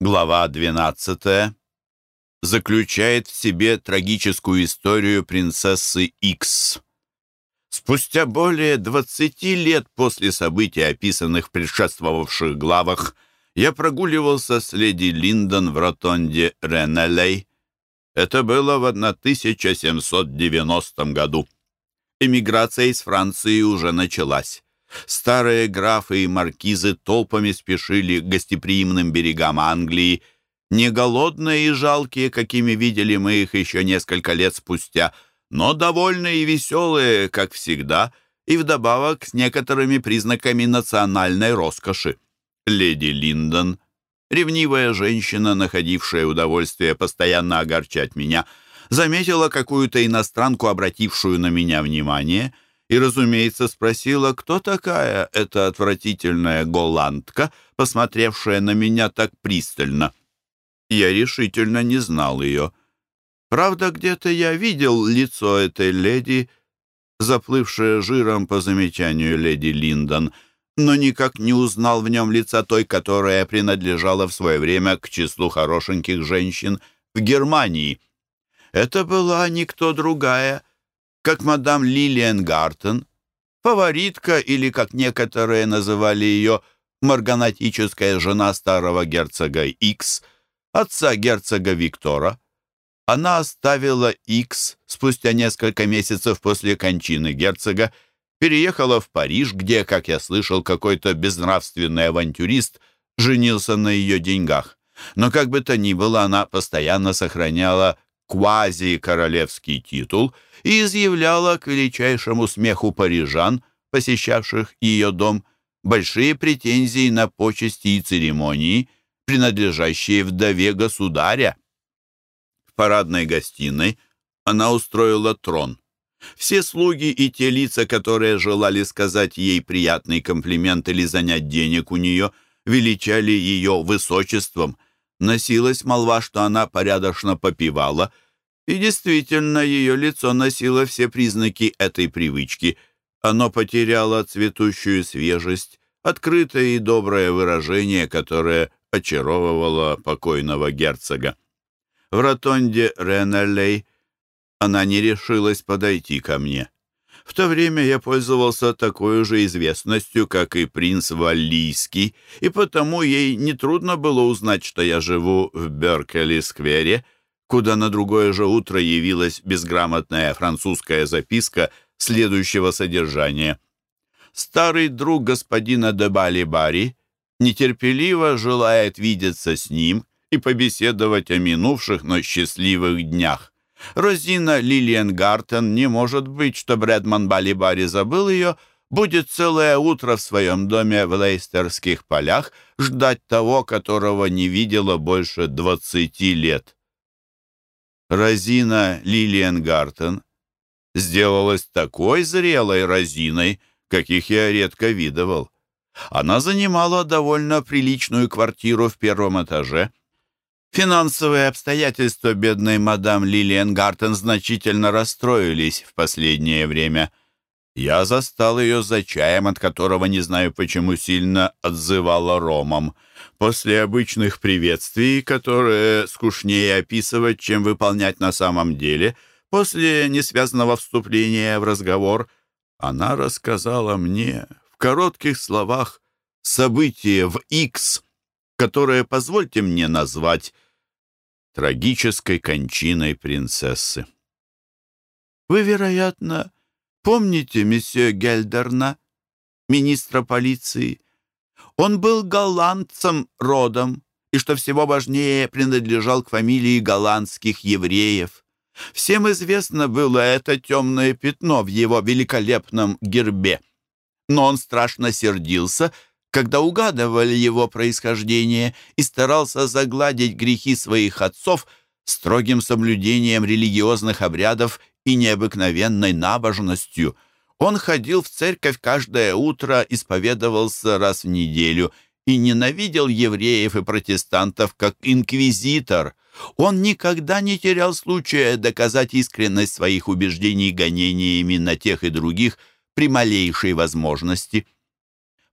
Глава 12 заключает в себе трагическую историю принцессы Икс. Спустя более 20 лет после событий, описанных в предшествовавших главах, я прогуливался с леди Линдон в ротонде Ренелей. Это было в 1790 году. Эмиграция из Франции уже началась. Старые графы и маркизы толпами спешили к гостеприимным берегам Англии, не голодные и жалкие, какими видели мы их еще несколько лет спустя, но довольные и веселые, как всегда, и вдобавок с некоторыми признаками национальной роскоши. Леди Линдон, ревнивая женщина, находившая удовольствие постоянно огорчать меня, заметила какую-то иностранку, обратившую на меня внимание — и, разумеется, спросила, кто такая эта отвратительная голландка, посмотревшая на меня так пристально. Я решительно не знал ее. Правда, где-то я видел лицо этой леди, заплывшее жиром по замечанию леди Линдон, но никак не узнал в нем лица той, которая принадлежала в свое время к числу хорошеньких женщин в Германии. Это была никто другая, как мадам Лилиан Гартен, фаворитка или, как некоторые называли ее, марганатическая жена старого герцога Икс, отца герцога Виктора. Она оставила Икс спустя несколько месяцев после кончины герцога, переехала в Париж, где, как я слышал, какой-то безнравственный авантюрист женился на ее деньгах. Но как бы то ни было, она постоянно сохраняла квази-королевский титул и изъявляла к величайшему смеху парижан, посещавших ее дом, большие претензии на почести и церемонии, принадлежащие вдове государя. В парадной гостиной она устроила трон. Все слуги и те лица, которые желали сказать ей приятный комплимент или занять денег у нее, величали ее высочеством – Носилась молва, что она порядочно попивала, и действительно ее лицо носило все признаки этой привычки. Оно потеряло цветущую свежесть, открытое и доброе выражение, которое очаровывало покойного герцога. В ротонде Реннелей она не решилась подойти ко мне. В то время я пользовался такой же известностью, как и принц Валлийский, и потому ей нетрудно было узнать, что я живу в Беркели-сквере, куда на другое же утро явилась безграмотная французская записка следующего содержания. «Старый друг господина де Бали-Бари нетерпеливо желает видеться с ним и побеседовать о минувших, но счастливых днях. Розина Лилиан Гартен не может быть, что Брэдман Балибари забыл ее, будет целое утро в своем доме в Лейстерских полях ждать того, которого не видела больше двадцати лет. Розина Лилиан Гартен сделалась такой зрелой Розиной, каких я редко видывал. Она занимала довольно приличную квартиру в первом этаже, Финансовые обстоятельства бедной мадам Лилиан Гартен значительно расстроились в последнее время. Я застал ее за чаем, от которого не знаю почему сильно отзывала ромом. После обычных приветствий, которые скучнее описывать, чем выполнять на самом деле, после несвязанного вступления в разговор, она рассказала мне в коротких словах события в Икс, которое позвольте мне назвать трагической кончиной принцессы. Вы, вероятно, помните месье Гельдерна, министра полиции? Он был голландцем родом и, что всего важнее, принадлежал к фамилии голландских евреев. Всем известно было это темное пятно в его великолепном гербе. Но он страшно сердился когда угадывали его происхождение и старался загладить грехи своих отцов строгим соблюдением религиозных обрядов и необыкновенной набожностью. Он ходил в церковь каждое утро, исповедовался раз в неделю и ненавидел евреев и протестантов как инквизитор. Он никогда не терял случая доказать искренность своих убеждений гонениями на тех и других при малейшей возможности.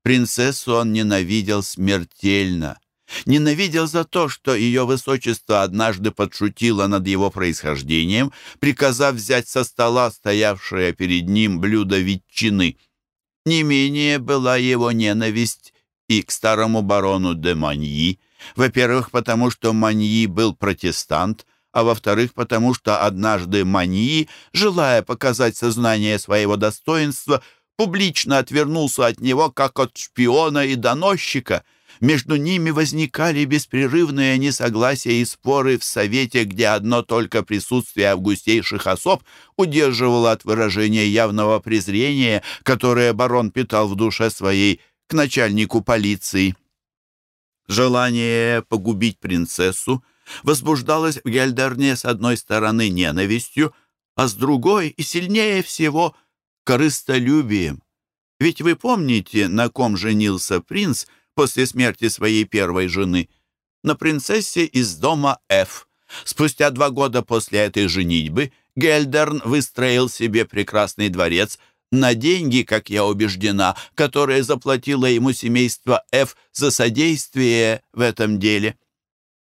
Принцессу он ненавидел смертельно, Ненавидел за то, что ее высочество однажды подшутило над его происхождением, приказав взять со стола стоявшее перед ним блюдо ветчины. Не менее была его ненависть и к старому барону де Маньи, во-первых, потому что Маньи был протестант, а во-вторых, потому что однажды Маньи, желая показать сознание своего достоинства, публично отвернулся от него, как от шпиона и доносчика. Между ними возникали беспрерывные несогласия и споры в Совете, где одно только присутствие августейших особ удерживало от выражения явного презрения, которое барон питал в душе своей к начальнику полиции. Желание погубить принцессу возбуждалось в Гельдерне с одной стороны ненавистью, а с другой и сильнее всего – корыстолюбием. Ведь вы помните, на ком женился принц после смерти своей первой жены? На принцессе из дома Ф. Спустя два года после этой женитьбы Гельдерн выстроил себе прекрасный дворец на деньги, как я убеждена, которые заплатило ему семейство Ф за содействие в этом деле.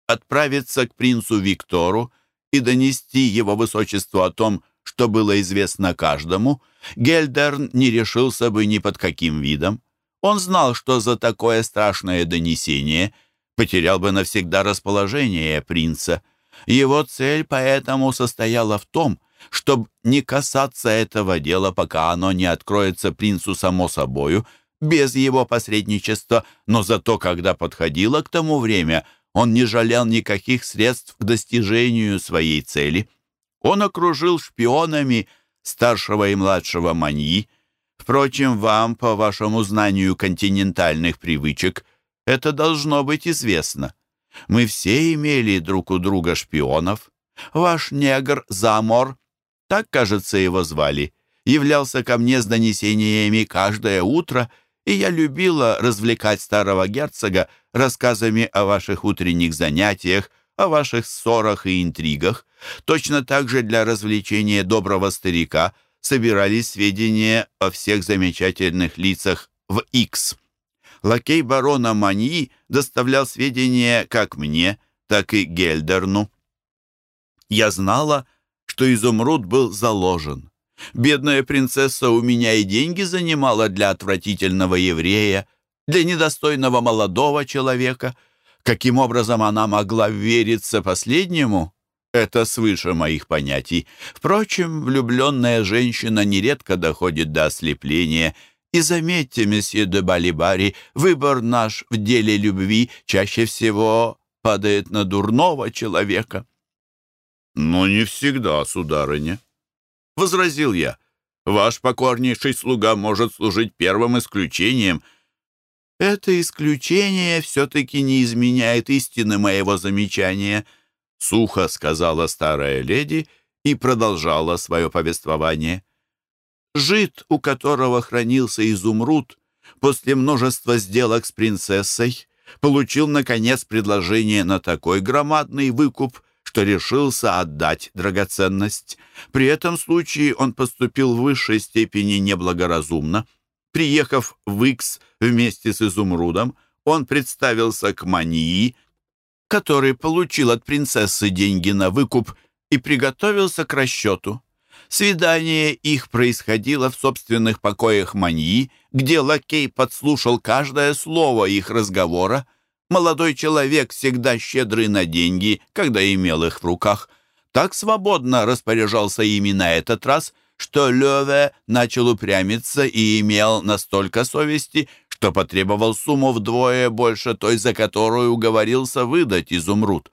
Отправиться к принцу Виктору и донести его высочеству о том, что было известно каждому, Гельдерн не решился бы ни под каким видом. Он знал, что за такое страшное донесение потерял бы навсегда расположение принца. Его цель поэтому состояла в том, чтобы не касаться этого дела, пока оно не откроется принцу само собою, без его посредничества, но зато, когда подходило к тому время, он не жалел никаких средств к достижению своей цели. Он окружил шпионами старшего и младшего Маньи. Впрочем, вам, по вашему знанию континентальных привычек, это должно быть известно. Мы все имели друг у друга шпионов. Ваш негр Замор, так, кажется, его звали, являлся ко мне с донесениями каждое утро, и я любила развлекать старого герцога рассказами о ваших утренних занятиях, о ваших ссорах и интригах. Точно так же для развлечения доброго старика собирались сведения о всех замечательных лицах в X. Лакей барона Маньи доставлял сведения как мне, так и Гельдерну. Я знала, что изумруд был заложен. Бедная принцесса у меня и деньги занимала для отвратительного еврея, для недостойного молодого человека — Каким образом она могла вериться последнему? Это свыше моих понятий. Впрочем, влюбленная женщина нередко доходит до ослепления. И заметьте, месье де Балибари, выбор наш в деле любви чаще всего падает на дурного человека. «Но не всегда, сударыня», — возразил я. «Ваш покорнейший слуга может служить первым исключением — это исключение все-таки не изменяет истины моего замечания, сухо сказала старая леди и продолжала свое повествование. Жид, у которого хранился изумруд, после множества сделок с принцессой, получил, наконец, предложение на такой громадный выкуп, что решился отдать драгоценность. При этом случае он поступил в высшей степени неблагоразумно — Приехав в Икс вместе с Изумрудом, он представился к Мании, который получил от принцессы деньги на выкуп и приготовился к расчету. Свидание их происходило в собственных покоях Маньи, где лакей подслушал каждое слово их разговора. Молодой человек, всегда щедрый на деньги, когда имел их в руках, так свободно распоряжался ими на этот раз, что Леве начал упрямиться и имел настолько совести, что потребовал сумму вдвое больше той, за которую уговорился выдать изумруд.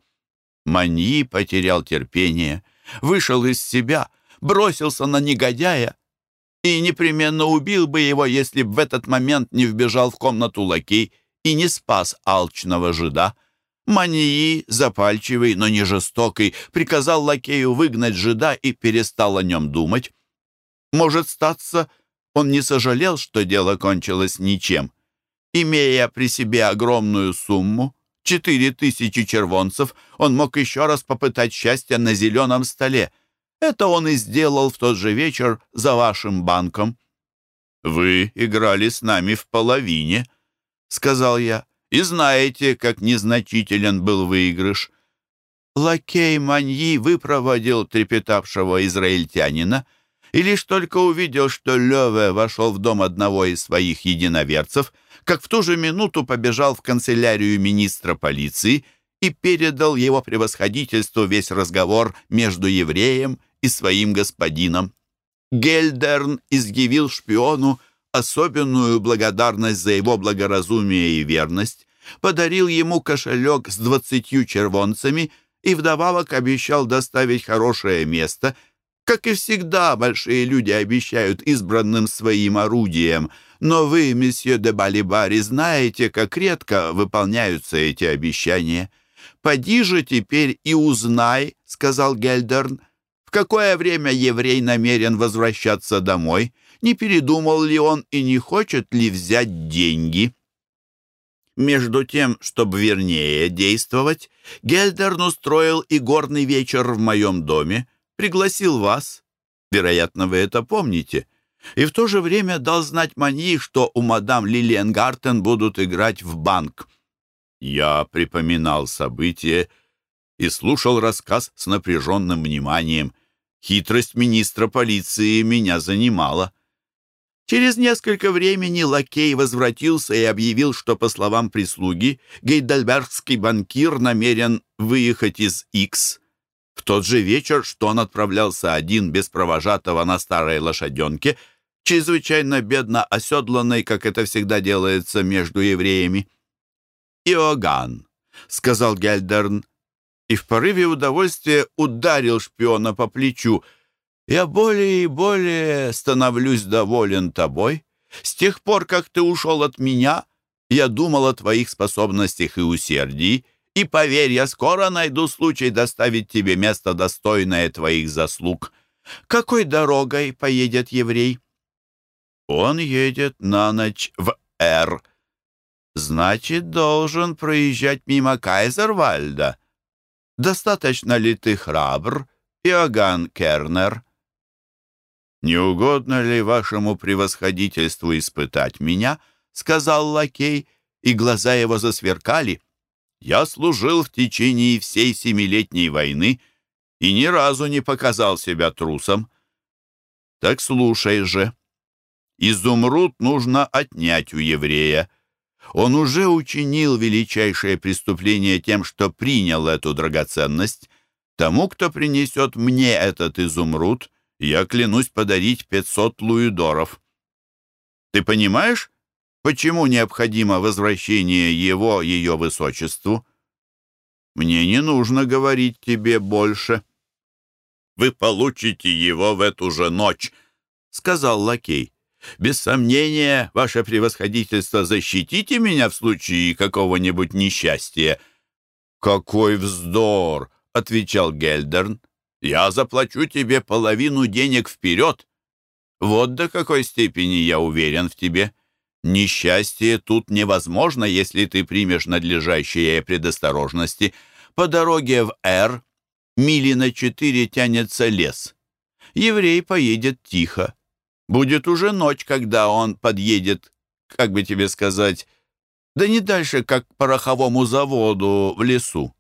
Маньи потерял терпение, вышел из себя, бросился на негодяя и непременно убил бы его, если б в этот момент не вбежал в комнату лакей и не спас алчного жида. Маньи, запальчивый, но не жестокий, приказал лакею выгнать жида и перестал о нем думать. Может статься, он не сожалел, что дело кончилось ничем. Имея при себе огромную сумму, четыре тысячи червонцев, он мог еще раз попытать счастье на зеленом столе. Это он и сделал в тот же вечер за вашим банком. «Вы играли с нами в половине», — сказал я, и знаете, как незначителен был выигрыш. Лакей Маньи выпроводил трепетавшего израильтянина и лишь только увидел, что Леве вошел в дом одного из своих единоверцев, как в ту же минуту побежал в канцелярию министра полиции и передал его превосходительству весь разговор между евреем и своим господином. Гельдерн изъявил шпиону особенную благодарность за его благоразумие и верность, подарил ему кошелек с двадцатью червонцами и вдобавок обещал доставить хорошее место, как и всегда большие люди обещают избранным своим орудием. Но вы, месье де Балибари, знаете, как редко выполняются эти обещания. «Поди же теперь и узнай», — сказал Гельдерн, в какое время еврей намерен возвращаться домой, не передумал ли он и не хочет ли взять деньги. Между тем, чтобы вернее действовать, Гельдерн устроил и горный вечер в моем доме, пригласил вас, вероятно, вы это помните, и в то же время дал знать Маньи, что у мадам Лилиенгартен будут играть в банк. Я припоминал события и слушал рассказ с напряженным вниманием. Хитрость министра полиции меня занимала. Через несколько времени лакей возвратился и объявил, что, по словам прислуги, гейдельбергский банкир намерен выехать из Икс. В тот же вечер, что он отправлялся один без провожатого на старой лошаденке, чрезвычайно бедно оседланной, как это всегда делается между евреями. «Иоганн», — сказал Гельдерн, и в порыве удовольствия ударил шпиона по плечу. «Я более и более становлюсь доволен тобой. С тех пор, как ты ушел от меня, я думал о твоих способностях и усердии, и, поверь, я скоро найду случай доставить тебе место, достойное твоих заслуг. Какой дорогой поедет еврей?» «Он едет на ночь в Р. Значит, должен проезжать мимо Кайзервальда». Достаточно ли ты храбр, Иоганн Кернер?» «Не угодно ли вашему превосходительству испытать меня?» — сказал лакей, и глаза его засверкали. «Я служил в течение всей семилетней войны и ни разу не показал себя трусом. Так слушай же. Изумруд нужно отнять у еврея. Он уже учинил величайшее преступление тем, что принял эту драгоценность. Тому, кто принесет мне этот изумруд, я клянусь подарить пятьсот луидоров. Ты понимаешь, почему необходимо возвращение его ее высочеству? Мне не нужно говорить тебе больше. Вы получите его в эту же ночь, — сказал лакей. Без сомнения, ваше превосходительство, защитите меня в случае какого-нибудь несчастья». «Какой вздор!» — отвечал Гельдерн. «Я заплачу тебе половину денег вперед. Вот до какой степени я уверен в тебе. Несчастье тут невозможно, если ты примешь надлежащие предосторожности. По дороге в Р мили на четыре тянется лес. Еврей поедет тихо. Будет уже ночь, когда он подъедет, как бы тебе сказать, да не дальше, как к пороховому заводу в лесу.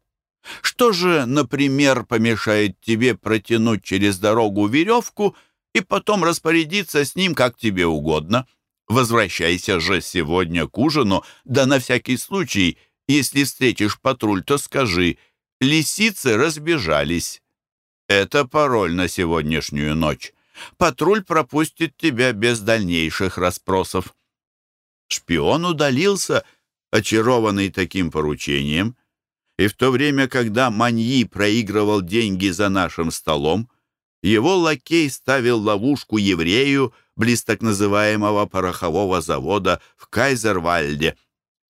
Что же, например, помешает тебе протянуть через дорогу веревку и потом распорядиться с ним, как тебе угодно? Возвращайся же сегодня к ужину, да на всякий случай, если встретишь патруль, то скажи, лисицы разбежались. Это пароль на сегодняшнюю ночь патруль пропустит тебя без дальнейших расспросов». Шпион удалился, очарованный таким поручением, и в то время, когда Маньи проигрывал деньги за нашим столом, его лакей ставил ловушку еврею близ так называемого порохового завода в Кайзервальде.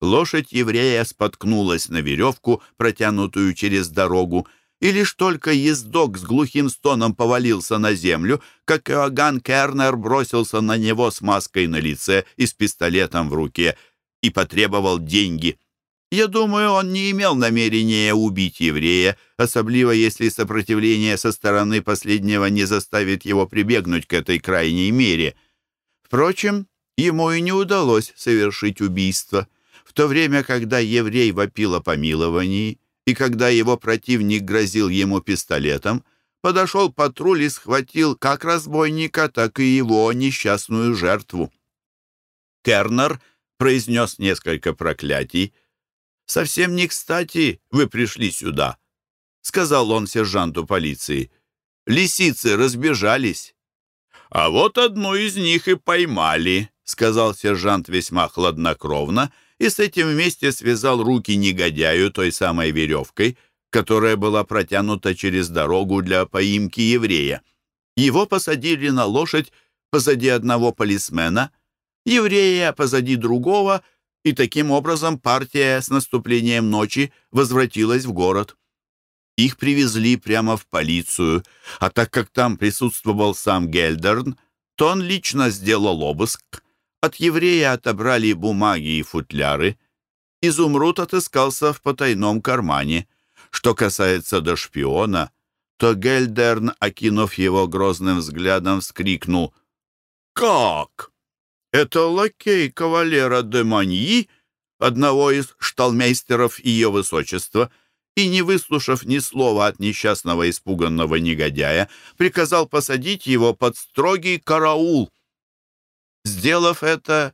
Лошадь еврея споткнулась на веревку, протянутую через дорогу, и лишь только ездок с глухим стоном повалился на землю, как Иоганн Кернер бросился на него с маской на лице и с пистолетом в руке и потребовал деньги. Я думаю, он не имел намерения убить еврея, особливо если сопротивление со стороны последнего не заставит его прибегнуть к этой крайней мере. Впрочем, ему и не удалось совершить убийство то время, когда еврей вопил о помиловании, и когда его противник грозил ему пистолетом, подошел патруль и схватил как разбойника, так и его несчастную жертву. Кернер произнес несколько проклятий. «Совсем не кстати вы пришли сюда», — сказал он сержанту полиции. «Лисицы разбежались». «А вот одну из них и поймали», — сказал сержант весьма хладнокровно, и с этим вместе связал руки негодяю той самой веревкой, которая была протянута через дорогу для поимки еврея. Его посадили на лошадь позади одного полисмена — еврея позади другого, и таким образом партия с наступлением ночи возвратилась в город. Их привезли прямо в полицию, а так как там присутствовал сам Гельдерн, то он лично сделал обыск. От еврея отобрали бумаги и футляры. Изумруд отыскался в потайном кармане. Что касается до шпиона, то Гельдерн, окинув его грозным взглядом, вскрикнул «Как?» Это лакей кавалера де Маньи, одного из шталмейстеров ее высочества, и, не выслушав ни слова от несчастного испуганного негодяя, приказал посадить его под строгий караул. Сделав это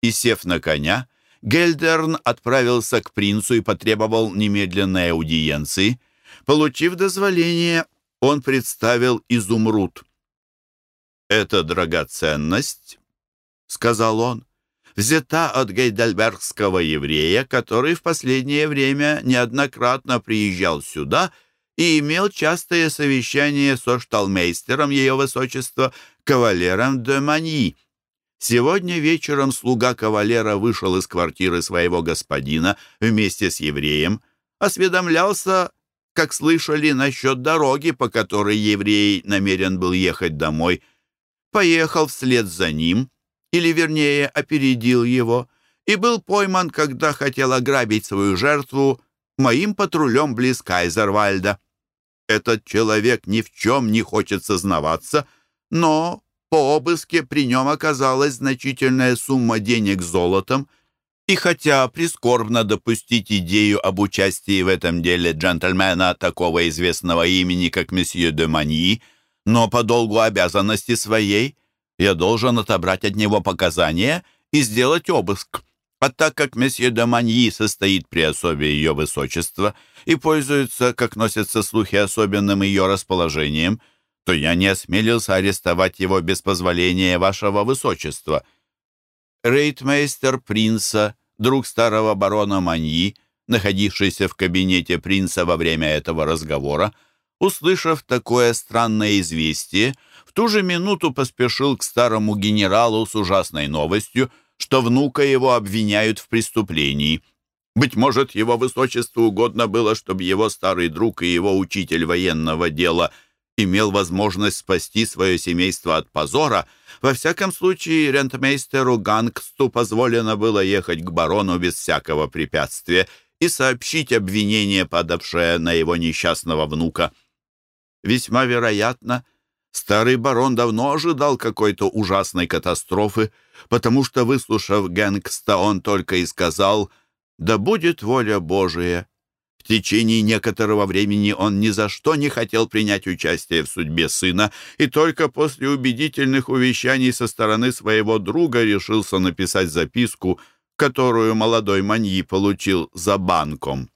и сев на коня, Гельдерн отправился к принцу и потребовал немедленной аудиенции. Получив дозволение, он представил изумруд. «Эта драгоценность сказал он, взята от гейдельбергского еврея, который в последнее время неоднократно приезжал сюда и имел частые совещания со шталмейстером ее высочества, кавалером де Маньи. Сегодня вечером слуга кавалера вышел из квартиры своего господина вместе с евреем, осведомлялся, как слышали, насчет дороги, по которой еврей намерен был ехать домой, поехал вслед за ним — или, вернее, опередил его, и был пойман, когда хотел ограбить свою жертву моим патрулем близ Кайзервальда. Этот человек ни в чем не хочет сознаваться, но по обыске при нем оказалась значительная сумма денег золотом, и хотя прискорбно допустить идею об участии в этом деле джентльмена такого известного имени, как месье де Маньи, но по долгу обязанности своей я должен отобрать от него показания и сделать обыск. А так как месье де Маньи состоит при особе ее высочества и пользуется, как носятся слухи, особенным ее расположением, то я не осмелился арестовать его без позволения вашего высочества. Рейтмейстер принца, друг старого барона Маньи, находившийся в кабинете принца во время этого разговора, услышав такое странное известие, в ту же минуту поспешил к старому генералу с ужасной новостью, что внука его обвиняют в преступлении. Быть может, его высочеству угодно было, чтобы его старый друг и его учитель военного дела имел возможность спасти свое семейство от позора. Во всяком случае, рентмейстеру Гангсту позволено было ехать к барону без всякого препятствия и сообщить обвинение, падавшее на его несчастного внука. Весьма вероятно, старый барон давно ожидал какой-то ужасной катастрофы, потому что, выслушав Генгста, он только и сказал «Да будет воля Божия». В течение некоторого времени он ни за что не хотел принять участие в судьбе сына, и только после убедительных увещаний со стороны своего друга решился написать записку, которую молодой Маньи получил за банком.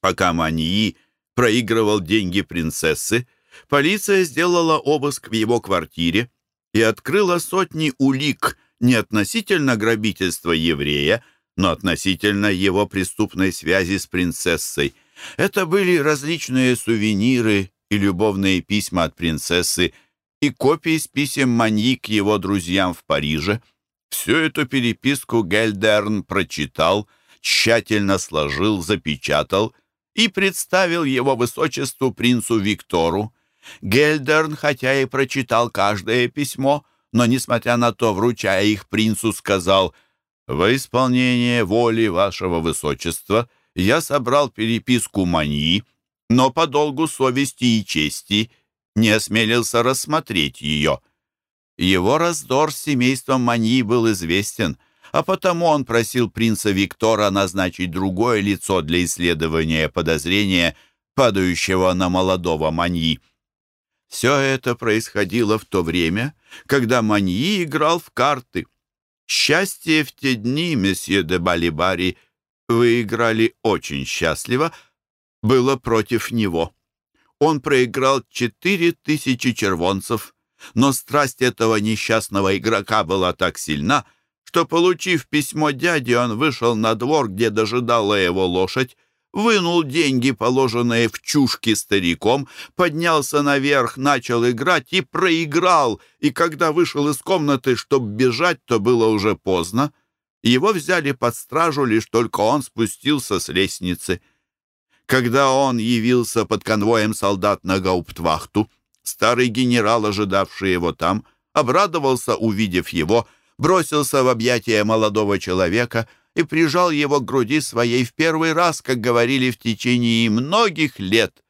Пока Маньи проигрывал деньги принцессы, полиция сделала обыск в его квартире и открыла сотни улик не относительно грабительства еврея, но относительно его преступной связи с принцессой. Это были различные сувениры и любовные письма от принцессы и копии с писем Маньи к его друзьям в Париже. Всю эту переписку Гельдерн прочитал, тщательно сложил, запечатал — и представил его высочеству принцу Виктору. Гельдерн, хотя и прочитал каждое письмо, но, несмотря на то, вручая их принцу, сказал «Во исполнение воли вашего высочества я собрал переписку Маньи, но по долгу совести и чести не осмелился рассмотреть ее». Его раздор с семейством Маньи был известен, а потому он просил принца Виктора назначить другое лицо для исследования подозрения, падающего на молодого Маньи. Все это происходило в то время, когда Маньи играл в карты. Счастье в те дни, месье де Балибари, вы играли очень счастливо, было против него. Он проиграл четыре тысячи червонцев, но страсть этого несчастного игрока была так сильна, что, получив письмо дяди, он вышел на двор, где дожидала его лошадь, вынул деньги, положенные в чушки стариком, поднялся наверх, начал играть и проиграл, и когда вышел из комнаты, чтобы бежать, то было уже поздно. Его взяли под стражу, лишь только он спустился с лестницы. Когда он явился под конвоем солдат на гауптвахту, старый генерал, ожидавший его там, обрадовался, увидев его, бросился в объятия молодого человека и прижал его к груди своей в первый раз, как говорили в течение многих лет.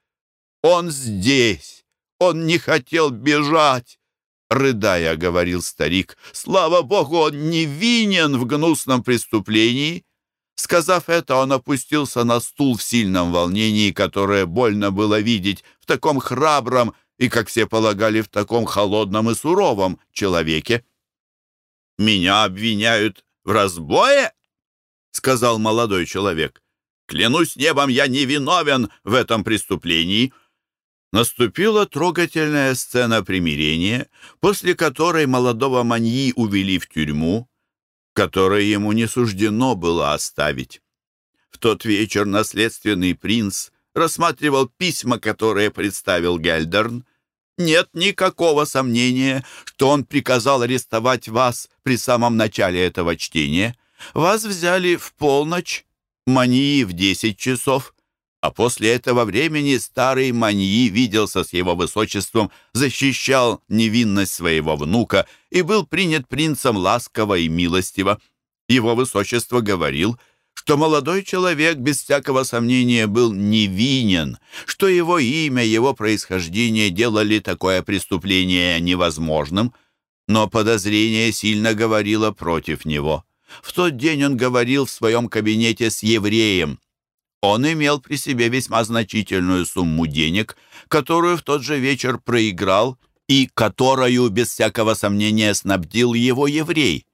«Он здесь! Он не хотел бежать!» Рыдая, говорил старик, «Слава Богу, он невинен в гнусном преступлении!» Сказав это, он опустился на стул в сильном волнении, которое больно было видеть в таком храбром и, как все полагали, в таком холодном и суровом человеке. «Меня обвиняют в разбое?» — сказал молодой человек. «Клянусь небом, я не виновен в этом преступлении». Наступила трогательная сцена примирения, после которой молодого маньи увели в тюрьму, которой ему не суждено было оставить. В тот вечер наследственный принц рассматривал письма, которые представил Гельдерн, нет никакого сомнения, что он приказал арестовать вас при самом начале этого чтения. Вас взяли в полночь, Маньи в десять часов, а после этого времени старый Маньи виделся с его высочеством, защищал невинность своего внука и был принят принцем ласково и милостиво. Его высочество говорил — что молодой человек без всякого сомнения был невинен, что его имя, его происхождение делали такое преступление невозможным, но подозрение сильно говорило против него. В тот день он говорил в своем кабинете с евреем. Он имел при себе весьма значительную сумму денег, которую в тот же вечер проиграл и которую, без всякого сомнения, снабдил его еврей.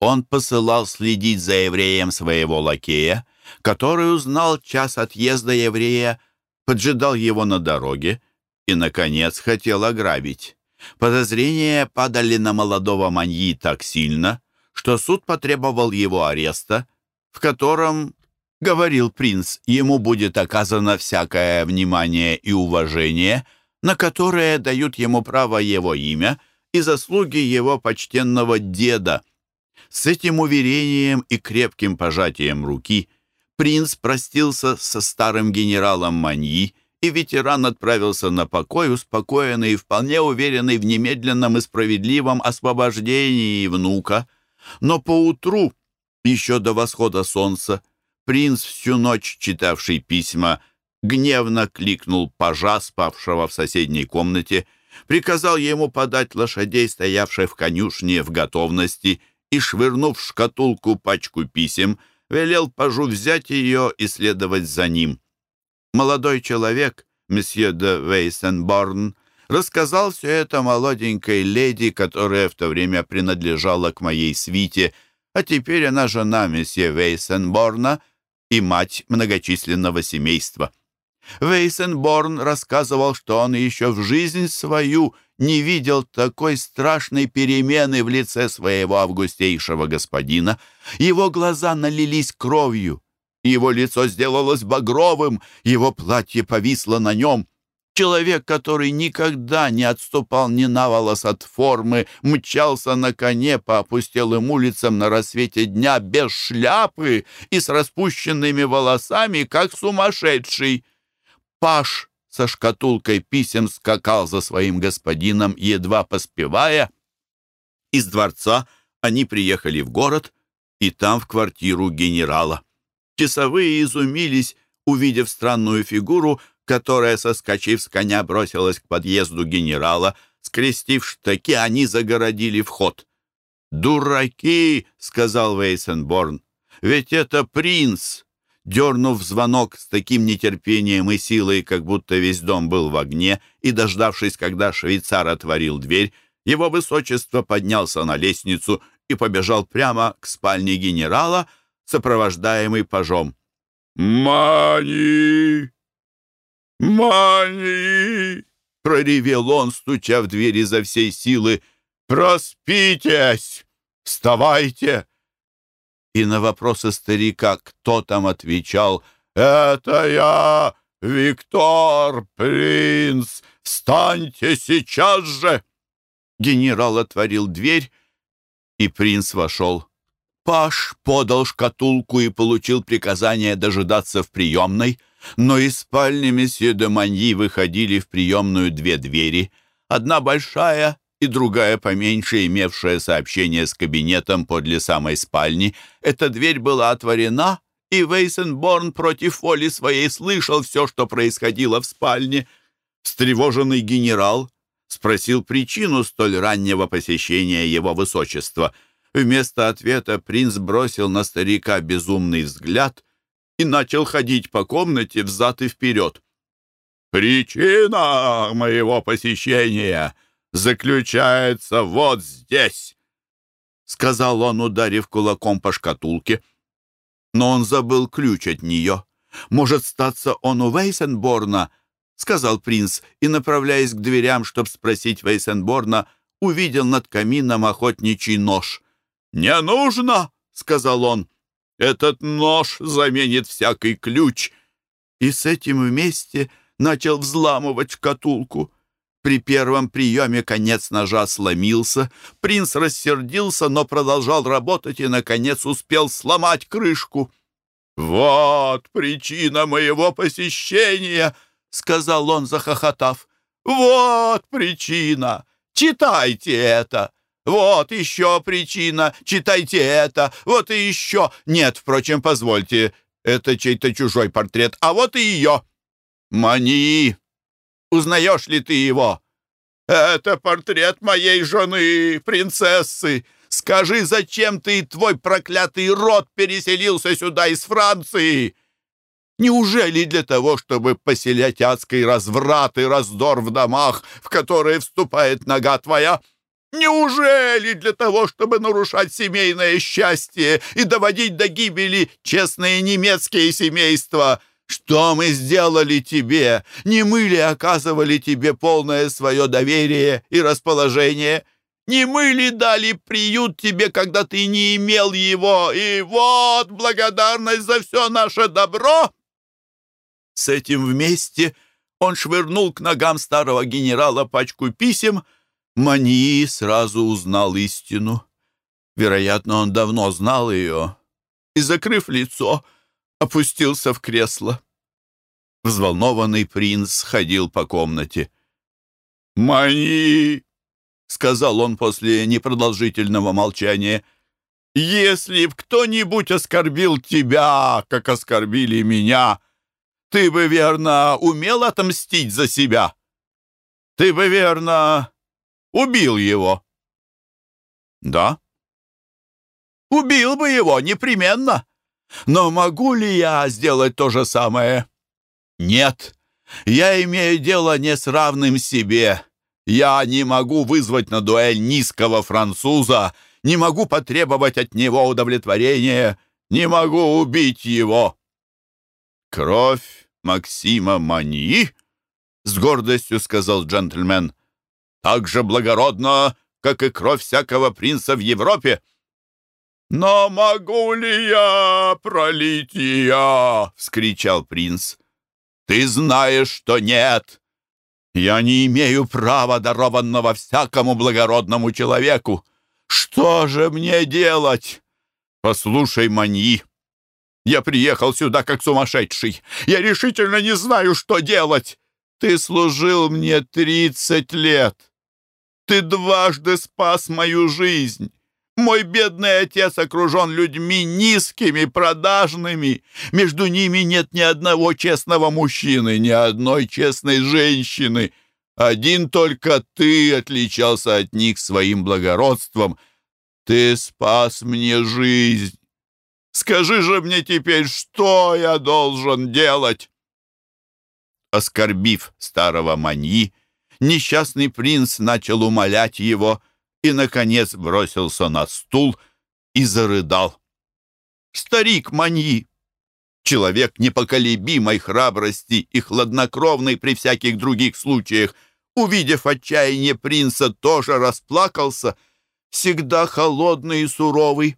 Он посылал следить за евреем своего лакея, который узнал час отъезда еврея, поджидал его на дороге и, наконец, хотел ограбить. Подозрения падали на молодого маньи так сильно, что суд потребовал его ареста, в котором, говорил принц, ему будет оказано всякое внимание и уважение, на которое дают ему право его имя и заслуги его почтенного деда, с этим уверением и крепким пожатием руки принц простился со старым генералом Маньи, и ветеран отправился на покой, успокоенный и вполне уверенный в немедленном и справедливом освобождении внука. Но поутру, еще до восхода солнца, принц, всю ночь читавший письма, гневно кликнул пажа, спавшего в соседней комнате, приказал ему подать лошадей, стоявших в конюшне в готовности, и, швырнув в шкатулку пачку писем, велел пажу взять ее и следовать за ним. Молодой человек, месье де Вейсенборн, рассказал все это молоденькой леди, которая в то время принадлежала к моей свите, а теперь она жена месье Вейсенборна и мать многочисленного семейства. Вейсенборн рассказывал, что он еще в жизнь свою не видел такой страшной перемены в лице своего августейшего господина. Его глаза налились кровью, его лицо сделалось багровым, его платье повисло на нем. Человек, который никогда не отступал ни на волос от формы, мчался на коне по опустелым улицам на рассвете дня без шляпы и с распущенными волосами, как сумасшедший. Паш со шкатулкой писем скакал за своим господином, едва поспевая. Из дворца они приехали в город и там в квартиру генерала. Часовые изумились, увидев странную фигуру, которая, соскочив с коня, бросилась к подъезду генерала. Скрестив штыки, они загородили вход. «Дураки!» — сказал Вейсенборн. «Ведь это принц!» Дернув звонок с таким нетерпением и силой, как будто весь дом был в огне, и, дождавшись, когда швейцар отворил дверь, его высочество поднялся на лестницу и побежал прямо к спальне генерала, сопровождаемый пажом. «Мани! Мани!» — проревел он, стуча в дверь изо всей силы. «Проспитесь! Вставайте!» И на вопросы старика, кто там отвечал, «Это я, Виктор, принц! Встаньте сейчас же!» Генерал отворил дверь, и принц вошел. Паш подал шкатулку и получил приказание дожидаться в приемной, но из спальни месье де Маньи выходили в приемную две двери, одна большая и другая поменьше, имевшая сообщение с кабинетом подле самой спальни. Эта дверь была отворена, и Вейсенборн против воли своей слышал все, что происходило в спальне. Встревоженный генерал спросил причину столь раннего посещения его высочества. Вместо ответа принц бросил на старика безумный взгляд и начал ходить по комнате взад и вперед. «Причина моего посещения заключается вот здесь», — сказал он, ударив кулаком по шкатулке. Но он забыл ключ от нее. Может, статься он у Вейсенборна, — сказал принц, и, направляясь к дверям, чтобы спросить Вейсенборна, увидел над камином охотничий нож. «Не нужно!» — сказал он. «Этот нож заменит всякий ключ». И с этим вместе начал взламывать шкатулку. При первом приеме конец ножа сломился. Принц рассердился, но продолжал работать и, наконец, успел сломать крышку. «Вот причина моего посещения!» — сказал он, захохотав. «Вот причина! Читайте это! Вот еще причина! Читайте это! Вот и еще! Нет, впрочем, позвольте, это чей-то чужой портрет, а вот и ее!» «Мани!» Узнаешь ли ты его?» «Это портрет моей жены, принцессы. Скажи, зачем ты и твой проклятый род переселился сюда из Франции? Неужели для того, чтобы поселять адский разврат и раздор в домах, в которые вступает нога твоя?» Неужели для того, чтобы нарушать семейное счастье и доводить до гибели честные немецкие семейства? Что мы сделали тебе? Не мы ли оказывали тебе полное свое доверие и расположение? Не мы ли дали приют тебе, когда ты не имел его? И вот благодарность за все наше добро!» С этим вместе он швырнул к ногам старого генерала пачку писем. Мании сразу узнал истину. Вероятно, он давно знал ее. И, закрыв лицо, опустился в кресло. Взволнованный принц ходил по комнате. «Мани!» — сказал он после непродолжительного молчания. «Если б кто-нибудь оскорбил тебя, как оскорбили меня, ты бы, верно, умел отомстить за себя? Ты бы, верно, убил его?» «Да?» «Убил бы его, непременно!» Но могу ли я сделать то же самое? Нет, я имею дело не с равным себе. Я не могу вызвать на дуэль низкого француза, не могу потребовать от него удовлетворения, не могу убить его. Кровь Максима Мани, с гордостью сказал джентльмен, так же благородна, как и кровь всякого принца в Европе. «Но могу ли я пролить ее?» — вскричал принц. «Ты знаешь, что нет. Я не имею права, дарованного всякому благородному человеку. Что же мне делать? Послушай, Маньи, я приехал сюда как сумасшедший. Я решительно не знаю, что делать. Ты служил мне тридцать лет. Ты дважды спас мою жизнь. Мой бедный отец окружен людьми низкими, продажными. Между ними нет ни одного честного мужчины, ни одной честной женщины. Один только ты отличался от них своим благородством. Ты спас мне жизнь. Скажи же мне теперь, что я должен делать?» Оскорбив старого маньи, несчастный принц начал умолять его и, наконец, бросился на стул и зарыдал. «Старик маньи, человек непоколебимой храбрости и хладнокровный при всяких других случаях, увидев отчаяние принца, тоже расплакался, всегда холодный и суровый.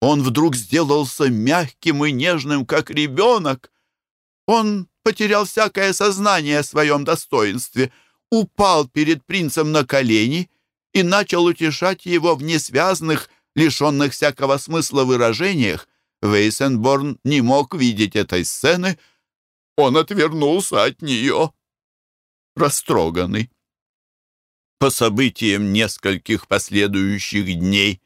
Он вдруг сделался мягким и нежным, как ребенок. Он потерял всякое сознание о своем достоинстве, упал перед принцем на колени и начал утешать его в несвязных, лишенных всякого смысла выражениях. Вейсенборн не мог видеть этой сцены. Он отвернулся от нее, растроганный. По событиям нескольких последующих дней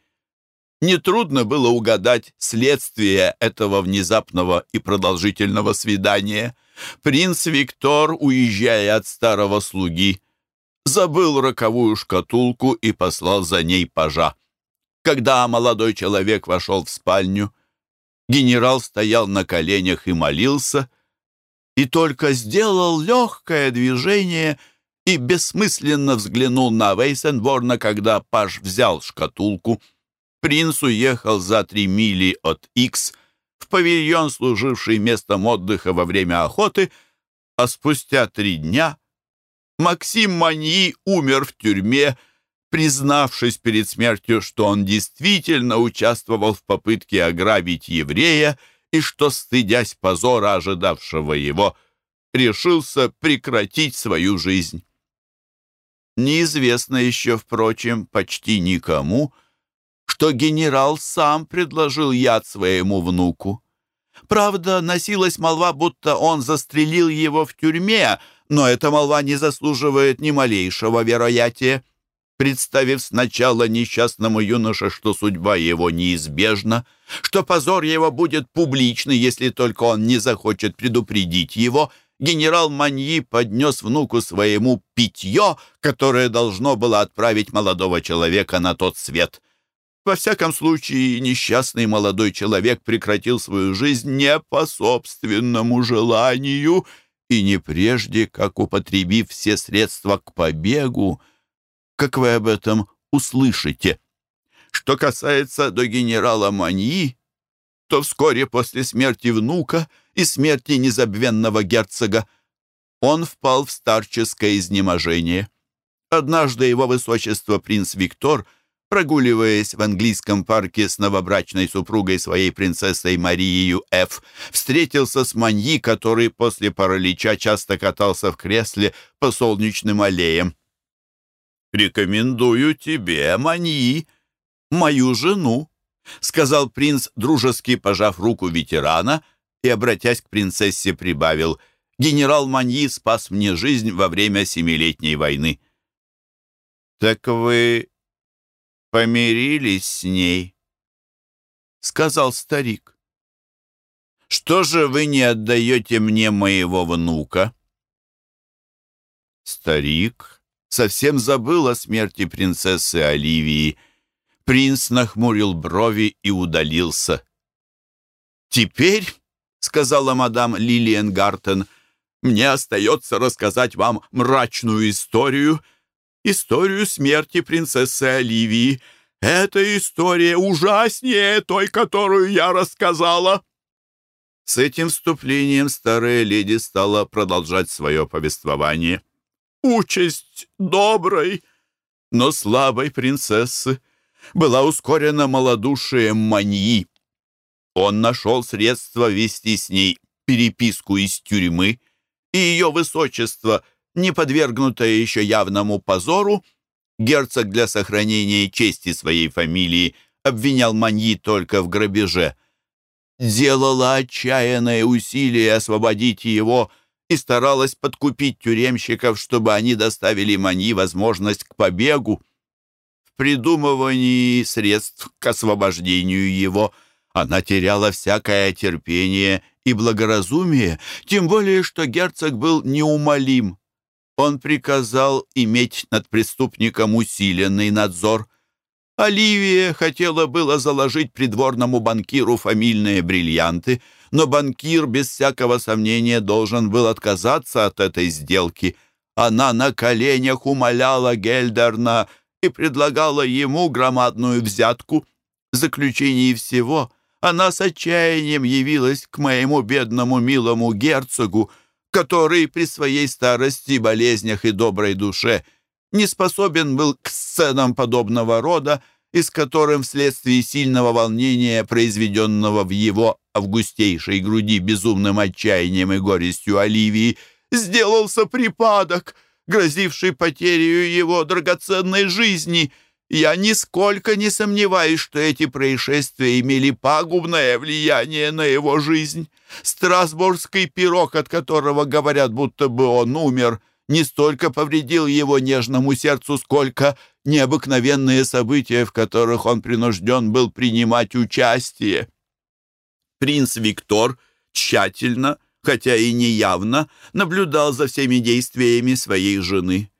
нетрудно было угадать следствие этого внезапного и продолжительного свидания. Принц Виктор, уезжая от старого слуги, забыл роковую шкатулку и послал за ней пажа. Когда молодой человек вошел в спальню, генерал стоял на коленях и молился, и только сделал легкое движение и бессмысленно взглянул на Вейсенборна, когда паж взял шкатулку. Принц уехал за три мили от Икс в павильон, служивший местом отдыха во время охоты, а спустя три дня Максим Маньи умер в тюрьме, признавшись перед смертью, что он действительно участвовал в попытке ограбить еврея и что, стыдясь позора, ожидавшего его, решился прекратить свою жизнь. Неизвестно еще, впрочем, почти никому, что генерал сам предложил яд своему внуку. Правда, носилась молва, будто он застрелил его в тюрьме, но эта молва не заслуживает ни малейшего вероятия. Представив сначала несчастному юноше, что судьба его неизбежна, что позор его будет публичный, если только он не захочет предупредить его, генерал Маньи поднес внуку своему питье, которое должно было отправить молодого человека на тот свет. Во всяком случае, несчастный молодой человек прекратил свою жизнь не по собственному желанию — и не прежде, как употребив все средства к побегу, как вы об этом услышите. Что касается до генерала Маньи, то вскоре после смерти внука и смерти незабвенного герцога он впал в старческое изнеможение. Однажды его высочество принц Виктор – прогуливаясь в английском парке с новобрачной супругой своей принцессой Марией Ф., встретился с Маньи, который после паралича часто катался в кресле по солнечным аллеям. «Рекомендую тебе, Маньи, мою жену», — сказал принц, дружески пожав руку ветерана и, обратясь к принцессе, прибавил, «Генерал Маньи спас мне жизнь во время Семилетней войны». «Так вы помирились с ней», — сказал старик. «Что же вы не отдаете мне моего внука?» Старик совсем забыл о смерти принцессы Оливии. Принц нахмурил брови и удалился. «Теперь», — сказала мадам Лилиен Гартен, — «мне остается рассказать вам мрачную историю, — историю смерти принцессы Оливии. Эта история ужаснее той, которую я рассказала». С этим вступлением старая леди стала продолжать свое повествование. «Участь доброй, но слабой принцессы была ускорена малодушием маньи. Он нашел средства вести с ней переписку из тюрьмы, и ее высочество — не подвергнутая еще явному позору, герцог для сохранения чести своей фамилии обвинял Маньи только в грабеже. Делала отчаянное усилие освободить его и старалась подкупить тюремщиков, чтобы они доставили Маньи возможность к побегу. В придумывании средств к освобождению его она теряла всякое терпение и благоразумие, тем более что герцог был неумолим он приказал иметь над преступником усиленный надзор. Оливия хотела было заложить придворному банкиру фамильные бриллианты, но банкир без всякого сомнения должен был отказаться от этой сделки. Она на коленях умоляла Гельдерна и предлагала ему громадную взятку. В заключении всего она с отчаянием явилась к моему бедному милому герцогу, который при своей старости, болезнях и доброй душе не способен был к сценам подобного рода, и с которым вследствие сильного волнения, произведенного в его августейшей груди безумным отчаянием и горестью Оливии, сделался припадок, грозивший потерей его драгоценной жизни. Я нисколько не сомневаюсь, что эти происшествия имели пагубное влияние на его жизнь. Страсбургский пирог, от которого говорят, будто бы он умер, не столько повредил его нежному сердцу, сколько необыкновенные события, в которых он принужден был принимать участие. Принц Виктор тщательно, хотя и неявно, наблюдал за всеми действиями своей жены.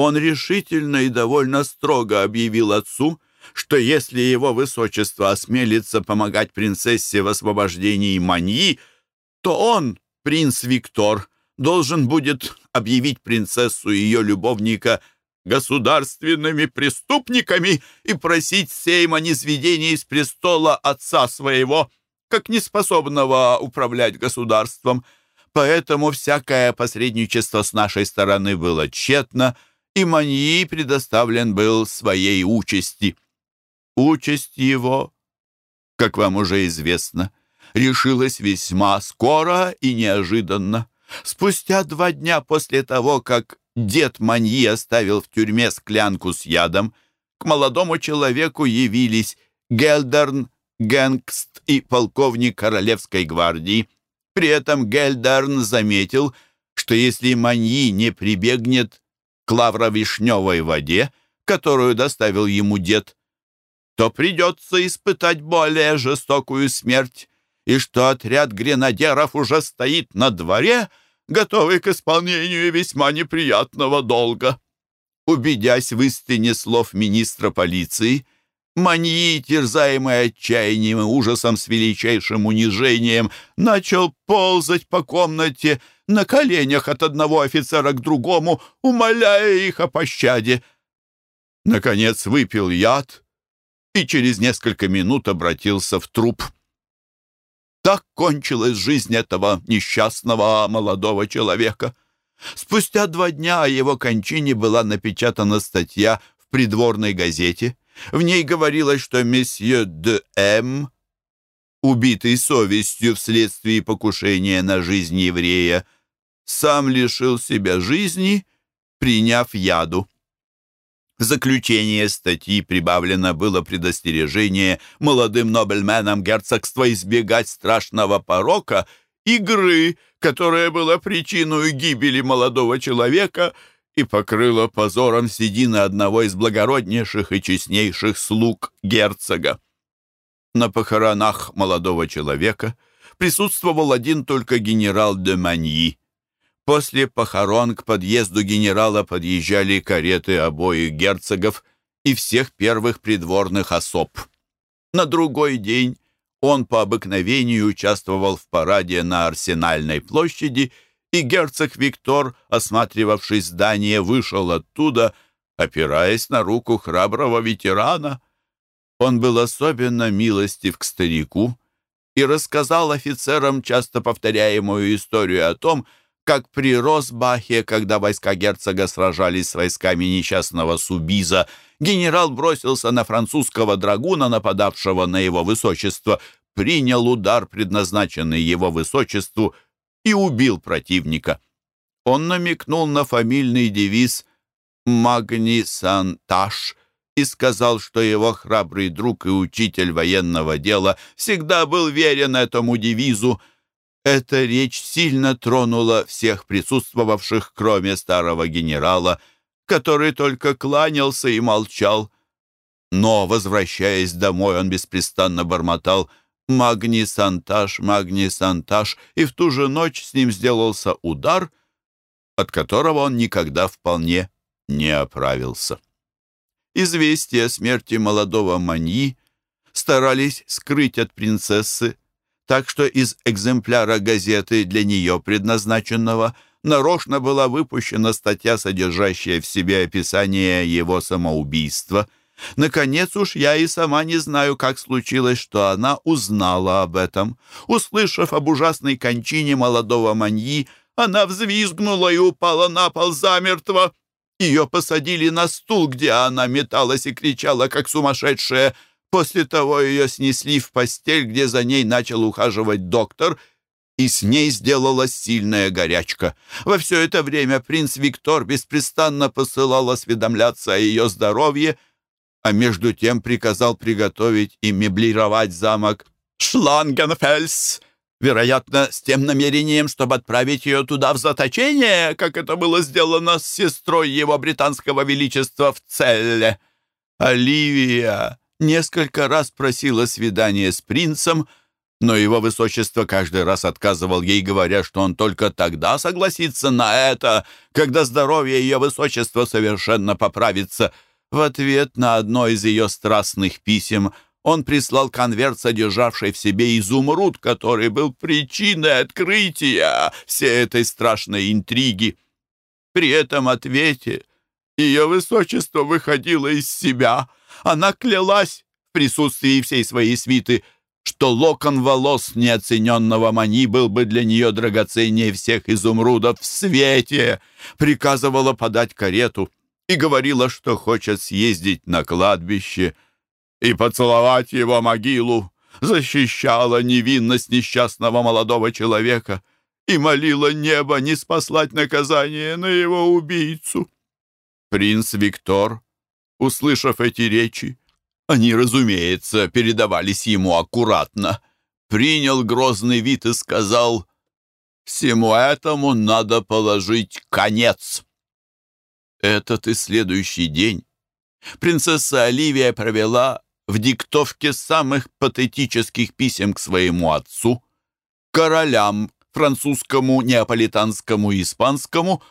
Он решительно и довольно строго объявил отцу, что если его высочество осмелится помогать принцессе в освобождении Маньи, то он, принц Виктор, должен будет объявить принцессу и ее любовника государственными преступниками и просить Сейма низведения из престола отца своего, как неспособного управлять государством. Поэтому всякое посредничество с нашей стороны было тщетно, и Маньи предоставлен был своей участи. Участь его, как вам уже известно, решилась весьма скоро и неожиданно. Спустя два дня после того, как дед Маньи оставил в тюрьме склянку с ядом, к молодому человеку явились Гельдерн, Генгст и полковник Королевской гвардии. При этом Гельдерн заметил, что если Маньи не прибегнет к лавровишневой воде, которую доставил ему дед, то придется испытать более жестокую смерть, и что отряд гренадеров уже стоит на дворе — готовый к исполнению весьма неприятного долга. Убедясь в истине слов министра полиции, Маньи, терзаемый отчаянием и ужасом с величайшим унижением, начал ползать по комнате на коленях от одного офицера к другому, умоляя их о пощаде. Наконец выпил яд и через несколько минут обратился в труп. Так кончилась жизнь этого несчастного молодого человека. Спустя два дня о его кончине была напечатана статья в придворной газете. В ней говорилось, что месье де М., убитый совестью вследствие покушения на жизнь еврея, сам лишил себя жизни, приняв яду. В заключение статьи прибавлено было предостережение молодым нобельменам герцогства избегать страшного порока игры, которая была причиной гибели молодого человека и покрыла позором седины одного из благороднейших и честнейших слуг герцога. На похоронах молодого человека присутствовал один только генерал де Маньи. После похорон к подъезду генерала подъезжали кареты обоих герцогов и всех первых придворных особ. На другой день он по обыкновению участвовал в параде на Арсенальной площади, и герцог Виктор, осматривавший здание, вышел оттуда, опираясь на руку храброго ветерана. Он был особенно милостив к старику и рассказал офицерам часто повторяемую историю о том, как при Росбахе, когда войска герцога сражались с войсками несчастного Субиза, генерал бросился на французского драгуна, нападавшего на его высочество, принял удар, предназначенный его высочеству, и убил противника. Он намекнул на фамильный девиз «Магни Санташ» и сказал, что его храбрый друг и учитель военного дела всегда был верен этому девизу, эта речь сильно тронула всех присутствовавших, кроме старого генерала, который только кланялся и молчал. Но, возвращаясь домой, он беспрестанно бормотал «Магни Санташ, Магни Санташ», и в ту же ночь с ним сделался удар, от которого он никогда вполне не оправился. известие о смерти молодого Маньи старались скрыть от принцессы, так что из экземпляра газеты для нее предназначенного нарочно была выпущена статья, содержащая в себе описание его самоубийства. Наконец уж я и сама не знаю, как случилось, что она узнала об этом. Услышав об ужасной кончине молодого Маньи, она взвизгнула и упала на пол замертво. Ее посадили на стул, где она металась и кричала, как сумасшедшая. После того ее снесли в постель, где за ней начал ухаживать доктор, и с ней сделалась сильная горячка. Во все это время принц Виктор беспрестанно посылал осведомляться о ее здоровье, а между тем приказал приготовить и меблировать замок Шлангенфельс, вероятно, с тем намерением, чтобы отправить ее туда в заточение, как это было сделано с сестрой его британского величества в Целле. Оливия несколько раз просила свидания с принцем, но его высочество каждый раз отказывал ей, говоря, что он только тогда согласится на это, когда здоровье ее высочества совершенно поправится. В ответ на одно из ее страстных писем он прислал конверт, содержавший в себе изумруд, который был причиной открытия всей этой страшной интриги. При этом ответе ее высочество выходило из себя. Она клялась в присутствии всей своей свиты — что локон волос неоцененного Мани был бы для нее драгоценнее всех изумрудов в свете, приказывала подать карету и говорила, что хочет съездить на кладбище и поцеловать его могилу, защищала невинность несчастного молодого человека и молила небо не спаслать наказание на его убийцу. Принц Виктор, услышав эти речи, они, разумеется, передавались ему аккуратно. Принял грозный вид и сказал, «Всему этому надо положить конец». Этот и следующий день принцесса Оливия провела в диктовке самых патетических писем к своему отцу, королям, французскому, неаполитанскому и испанскому,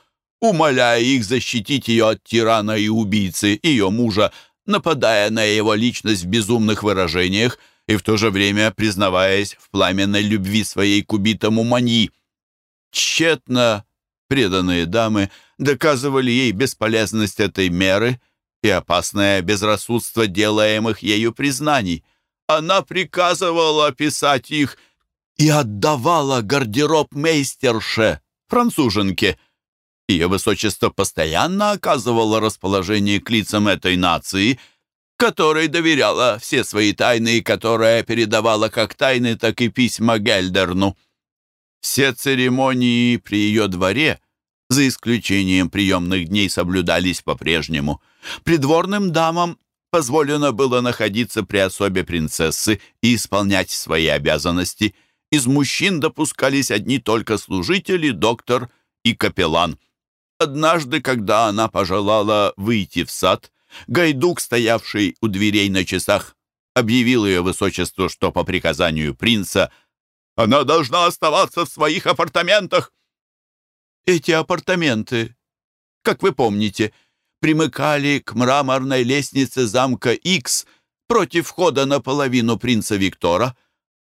умоляя их защитить ее от тирана и убийцы, ее мужа, нападая на его личность в безумных выражениях и в то же время признаваясь в пламенной любви своей к убитому Маньи. Тщетно преданные дамы доказывали ей бесполезность этой меры и опасное безрассудство делаемых ею признаний. Она приказывала писать их и отдавала гардероб мейстерше, француженке, ее высочество постоянно оказывало расположение к лицам этой нации, которой доверяла все свои тайны и которая передавала как тайны, так и письма Гельдерну. Все церемонии при ее дворе, за исключением приемных дней, соблюдались по-прежнему. Придворным дамам позволено было находиться при особе принцессы и исполнять свои обязанности. Из мужчин допускались одни только служители, доктор и капеллан – Однажды, когда она пожелала выйти в сад, Гайдук, стоявший у дверей на часах, объявил ее высочеству, что по приказанию принца она должна оставаться в своих апартаментах. Эти апартаменты, как вы помните, примыкали к мраморной лестнице замка Икс против входа на половину принца Виктора.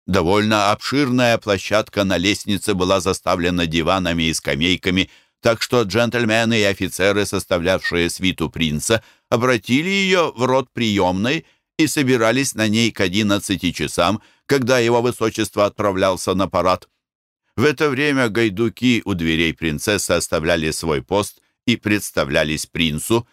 Довольно обширная площадка на лестнице была заставлена диванами и скамейками – так что джентльмены и офицеры, составлявшие свиту принца, обратили ее в рот приемной и собирались на ней к одиннадцати часам, когда его высочество отправлялся на парад. В это время гайдуки у дверей принцессы оставляли свой пост и представлялись принцу.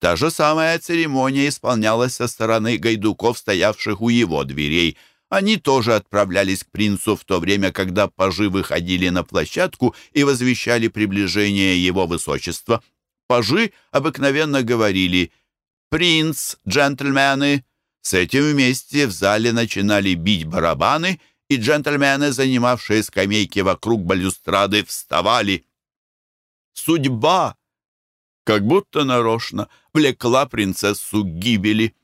Та же самая церемония исполнялась со стороны гайдуков, стоявших у его дверей – они тоже отправлялись к принцу в то время, когда пажи выходили на площадку и возвещали приближение его высочества. Пажи обыкновенно говорили «Принц, джентльмены!» С этим вместе в зале начинали бить барабаны, и джентльмены, занимавшие скамейки вокруг балюстрады, вставали. Судьба, как будто нарочно, влекла принцессу к гибели.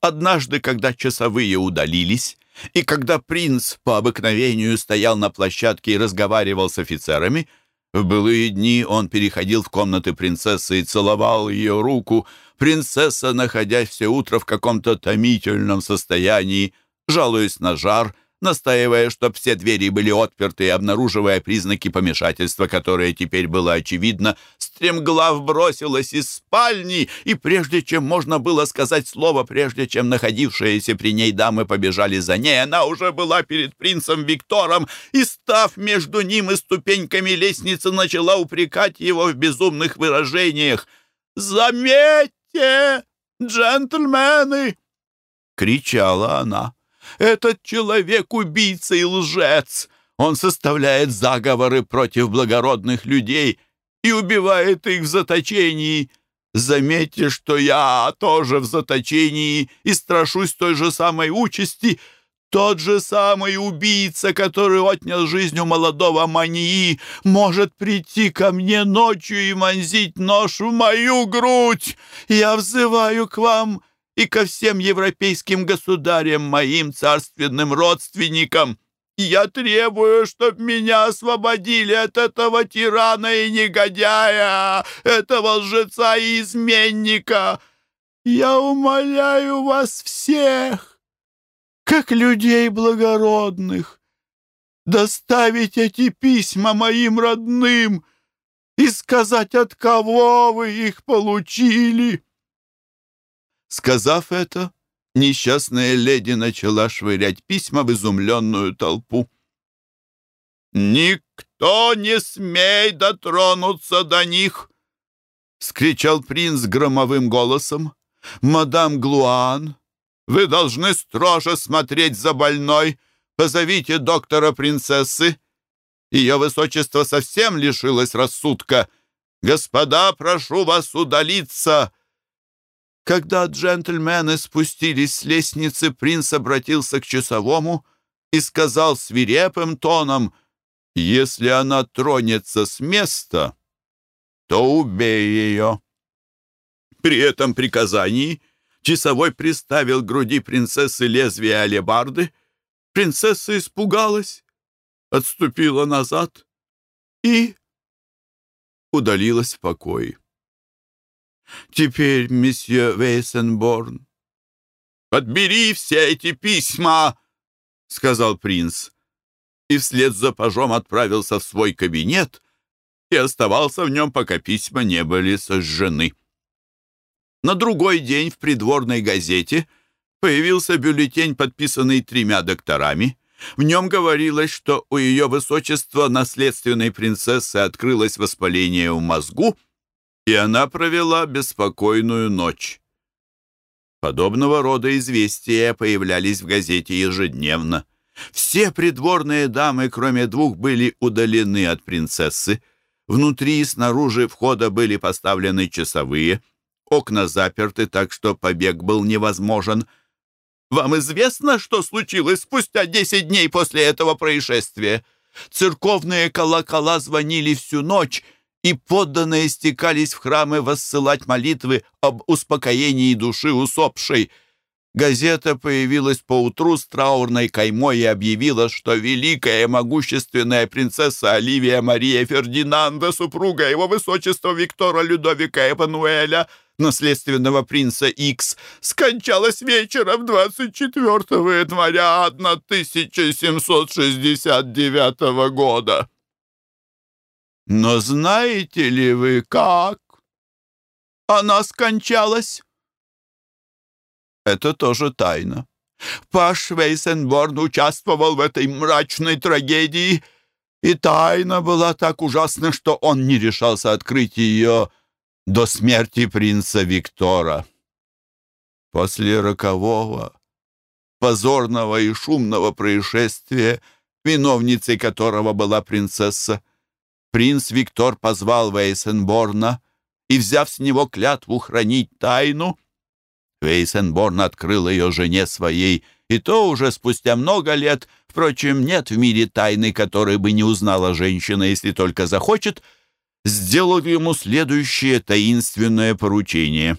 Однажды, когда часовые удалились, и когда принц по обыкновению стоял на площадке и разговаривал с офицерами, в былые дни он переходил в комнаты принцессы и целовал ее руку, Принцесса, находясь все утро в каком-то томительном состоянии, жалуясь на жар, настаивая, чтоб все двери были отперты и обнаруживая признаки помешательства, которое теперь было очевидно, стремглав бросилась из спальни, и прежде чем можно было сказать слово, прежде чем находившиеся при ней дамы побежали за ней, она уже была перед принцем Виктором и, став между ним и ступеньками лестницы, начала упрекать его в безумных выражениях. «Заметьте, джентльмены!» — кричала она. Этот человек — убийца и лжец. Он составляет заговоры против благородных людей и убивает их в заточении. Заметьте, что я тоже в заточении и страшусь той же самой участи. Тот же самый убийца, который отнял жизнь у молодого мании, может прийти ко мне ночью и вонзить нож в мою грудь. Я взываю к вам — и ко всем европейским государям, моим царственным родственникам. Я требую, чтоб меня освободили от этого тирана и негодяя, этого лжеца и изменника. Я умоляю вас всех, как людей благородных, доставить эти письма моим родным и сказать, от кого вы их получили». Сказав это, несчастная леди начала швырять письма в изумленную толпу. «Никто не смей дотронуться до них!» — скричал принц громовым голосом. «Мадам Глуан, вы должны строже смотреть за больной. Позовите доктора принцессы. Ее высочество совсем лишилось рассудка. Господа, прошу вас удалиться!» Когда джентльмены спустились с лестницы, принц обратился к часовому и сказал свирепым тоном, «Если она тронется с места, то убей ее». При этом приказании часовой приставил к груди принцессы лезвие алебарды. Принцесса испугалась, отступила назад и удалилась в покой. Теперь, месье Вейсенборн, «Подбери все эти письма!» — сказал принц. И вслед за пажом отправился в свой кабинет и оставался в нем, пока письма не были сожжены. На другой день в придворной газете появился бюллетень, подписанный тремя докторами. В нем говорилось, что у ее высочества наследственной принцессы открылось воспаление в мозгу, и она провела беспокойную ночь. Подобного рода известия появлялись в газете ежедневно. Все придворные дамы, кроме двух, были удалены от принцессы. Внутри и снаружи входа были поставлены часовые. Окна заперты, так что побег был невозможен. «Вам известно, что случилось спустя десять дней после этого происшествия? Церковные колокола звонили всю ночь, и подданные стекались в храмы воссылать молитвы об успокоении души усопшей. Газета появилась поутру с траурной каймой и объявила, что великая могущественная принцесса Оливия Мария Фердинанда, супруга его высочества Виктора Людовика Эпануэля, наследственного принца Икс, скончалась вечером 24 января 1769 года. Но знаете ли вы, как она скончалась? Это тоже тайна. Паш Вейсенборн участвовал в этой мрачной трагедии, и тайна была так ужасна, что он не решался открыть ее до смерти принца Виктора. После рокового, позорного и шумного происшествия, виновницей которого была принцесса, принц Виктор позвал Вейсенборна и, взяв с него клятву хранить тайну, Вейсенборн открыл ее жене своей, и то уже спустя много лет, впрочем, нет в мире тайны, которой бы не узнала женщина, если только захочет, сделал ему следующее таинственное поручение.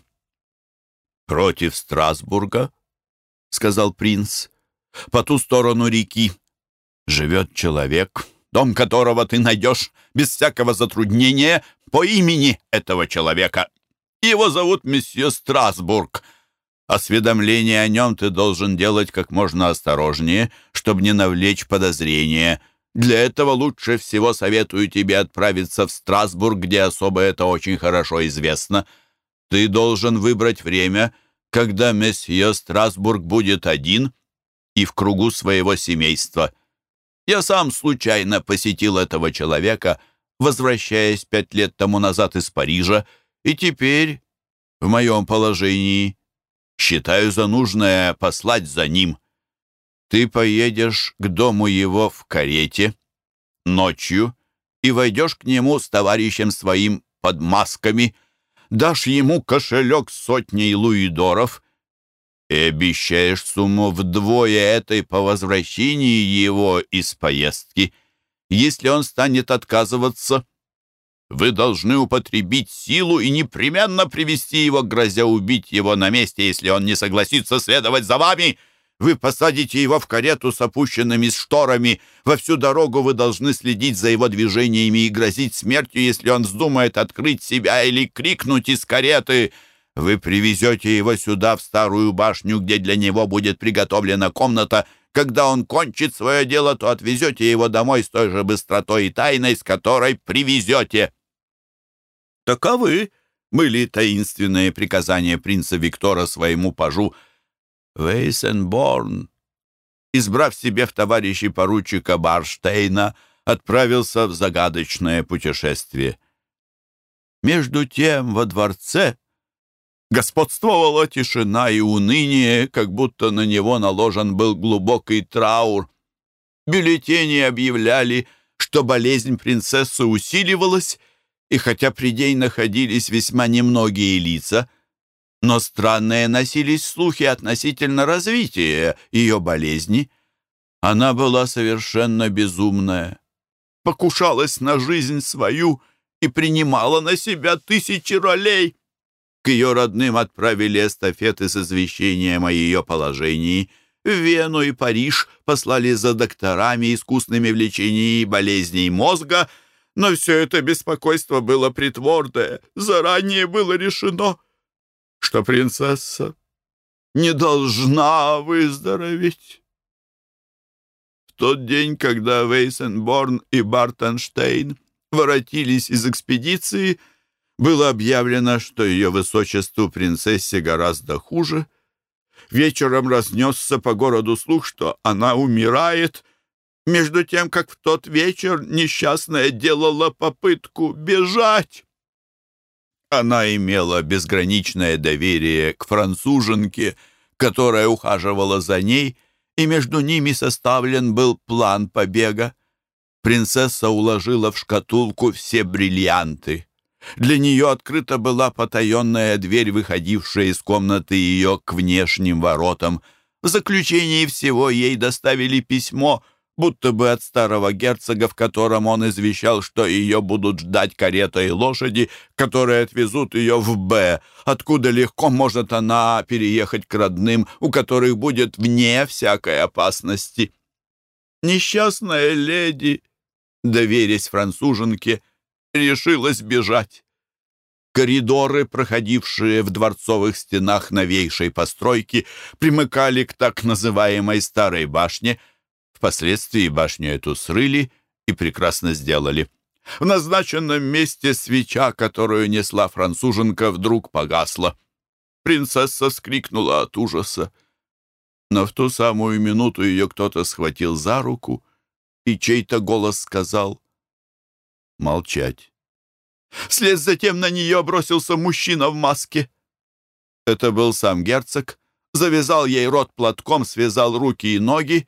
«Против Страсбурга», — сказал принц, — «по ту сторону реки живет человек» дом которого ты найдешь без всякого затруднения по имени этого человека. Его зовут месье Страсбург. Осведомление о нем ты должен делать как можно осторожнее, чтобы не навлечь подозрения. Для этого лучше всего советую тебе отправиться в Страсбург, где особо это очень хорошо известно. Ты должен выбрать время, когда месье Страсбург будет один и в кругу своего семейства. Я сам случайно посетил этого человека, возвращаясь пять лет тому назад из Парижа, и теперь, в моем положении, считаю за нужное послать за ним. Ты поедешь к дому его в карете ночью и войдешь к нему с товарищем своим под масками, дашь ему кошелек сотней луидоров и обещаешь сумму вдвое этой по возвращении его из поездки. Если он станет отказываться, вы должны употребить силу и непременно привести его, грозя убить его на месте, если он не согласится следовать за вами. Вы посадите его в карету с опущенными шторами. Во всю дорогу вы должны следить за его движениями и грозить смертью, если он вздумает открыть себя или крикнуть из кареты. Вы привезете его сюда, в старую башню, где для него будет приготовлена комната, когда он кончит свое дело, то отвезете его домой с той же быстротой и тайной, с которой привезете. Таковы были таинственные приказания принца Виктора своему пажу Вейсенборн. Избрав себе в товарищи поручика Барштейна, отправился в загадочное путешествие. Между тем во дворце господствовала тишина и уныние, как будто на него наложен был глубокий траур. Бюллетени объявляли, что болезнь принцессы усиливалась, и хотя при ней находились весьма немногие лица, но странные носились слухи относительно развития ее болезни. Она была совершенно безумная, покушалась на жизнь свою и принимала на себя тысячи ролей. Ее родным отправили эстафеты с извещением о ее положении. В Вену и Париж послали за докторами, искусными в лечении болезней мозга, но все это беспокойство было притворное. Заранее было решено, что принцесса не должна выздороветь. В тот день, когда Вейсенборн и Бартенштейн воротились из экспедиции, было объявлено, что ее высочеству принцессе гораздо хуже. Вечером разнесся по городу слух, что она умирает, между тем, как в тот вечер несчастная делала попытку бежать. Она имела безграничное доверие к француженке, которая ухаживала за ней, и между ними составлен был план побега. Принцесса уложила в шкатулку все бриллианты. Для нее открыта была потаенная дверь, выходившая из комнаты ее к внешним воротам. В заключении всего ей доставили письмо, будто бы от старого герцога, в котором он извещал, что ее будут ждать карета и лошади, которые отвезут ее в Б, откуда легко может она переехать к родным, у которых будет вне всякой опасности. Несчастная леди, доверясь француженке, решилась бежать. Коридоры, проходившие в дворцовых стенах новейшей постройки, примыкали к так называемой старой башне. Впоследствии башню эту срыли и прекрасно сделали. В назначенном месте свеча, которую несла француженка, вдруг погасла. Принцесса вскрикнула от ужаса. Но в ту самую минуту ее кто-то схватил за руку, и чей-то голос сказал «Молчать». Вслед затем на нее бросился мужчина в маске. Это был сам герцог, завязал ей рот платком, связал руки и ноги,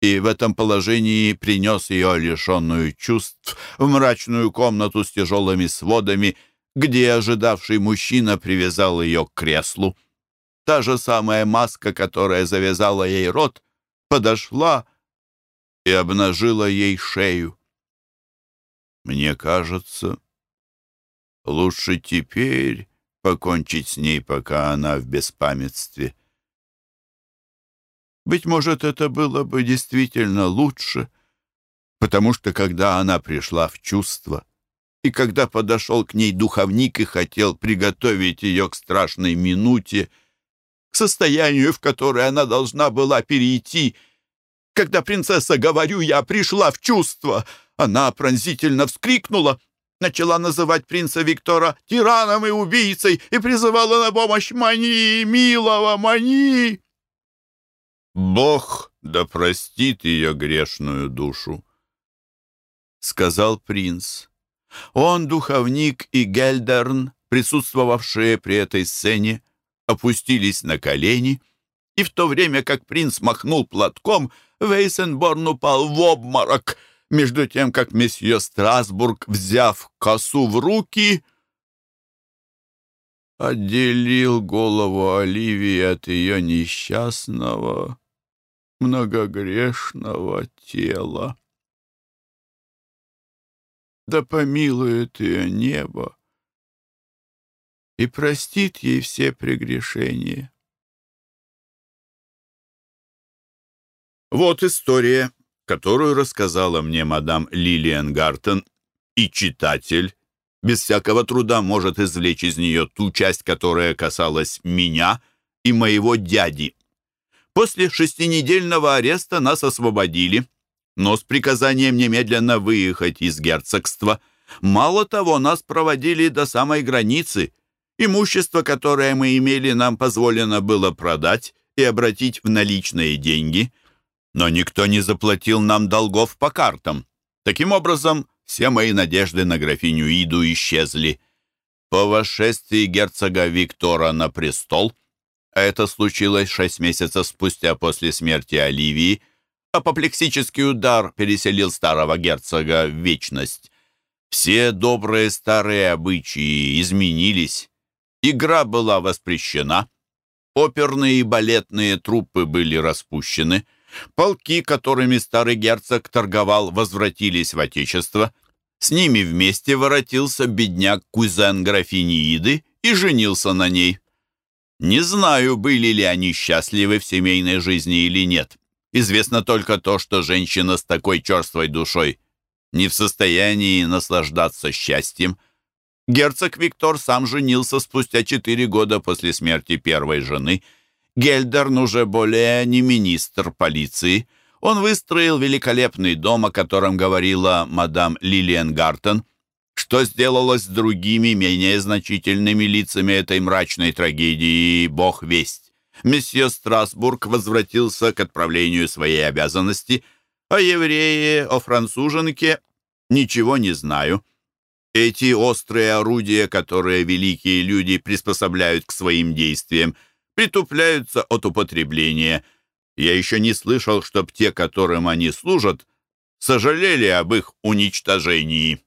и в этом положении принес ее, лишенную чувств, в мрачную комнату с тяжелыми сводами, где ожидавший мужчина привязал ее к креслу. Та же самая маска, которая завязала ей рот, подошла и обнажила ей шею. Мне кажется, Лучше теперь покончить с ней, пока она в беспамятстве. Быть может, это было бы действительно лучше, потому что, когда она пришла в чувство, И когда подошел к ней духовник и хотел приготовить ее к страшной минуте, к состоянию, в которое она должна была перейти, когда принцесса, говорю я, пришла в чувство, она пронзительно вскрикнула, начала называть принца Виктора тираном и убийцей и призывала на помощь Мани, милого Мани. «Бог да простит ее грешную душу», — сказал принц. Он, духовник и Гельдерн, присутствовавшие при этой сцене, опустились на колени, и в то время как принц махнул платком, Вейсенборн упал в обморок, между тем как месье Страсбург, взяв косу в руки, отделил голову Оливии от ее несчастного, многогрешного тела. Да помилует ее небо и простит ей все прегрешения. Вот история, которую рассказала мне мадам Лилиан Гартен, и читатель без всякого труда может извлечь из нее ту часть, которая касалась меня и моего дяди. После шестинедельного ареста нас освободили, но с приказанием немедленно выехать из герцогства. Мало того, нас проводили до самой границы. Имущество, которое мы имели, нам позволено было продать и обратить в наличные деньги – но никто не заплатил нам долгов по картам. Таким образом, все мои надежды на графиню Иду исчезли. По восшествии герцога Виктора на престол, а это случилось шесть месяцев спустя после смерти Оливии, апоплексический удар переселил старого герцога в вечность. Все добрые старые обычаи изменились. Игра была воспрещена. Оперные и балетные труппы были распущены. Полки, которыми старый герцог торговал, возвратились в Отечество. С ними вместе воротился бедняк-кузен графини Иды и женился на ней. Не знаю, были ли они счастливы в семейной жизни или нет. Известно только то, что женщина с такой черствой душой не в состоянии наслаждаться счастьем. Герцог Виктор сам женился спустя четыре года после смерти первой жены – Гельдерн уже более не министр полиции. Он выстроил великолепный дом, о котором говорила мадам Лилиан Гартен. Что сделалось с другими, менее значительными лицами этой мрачной трагедии, бог весть. Месье Страсбург возвратился к отправлению своей обязанности. О еврее, о француженке ничего не знаю. Эти острые орудия, которые великие люди приспособляют к своим действиям – притупляются от употребления. Я еще не слышал, чтоб те, которым они служат, сожалели об их уничтожении.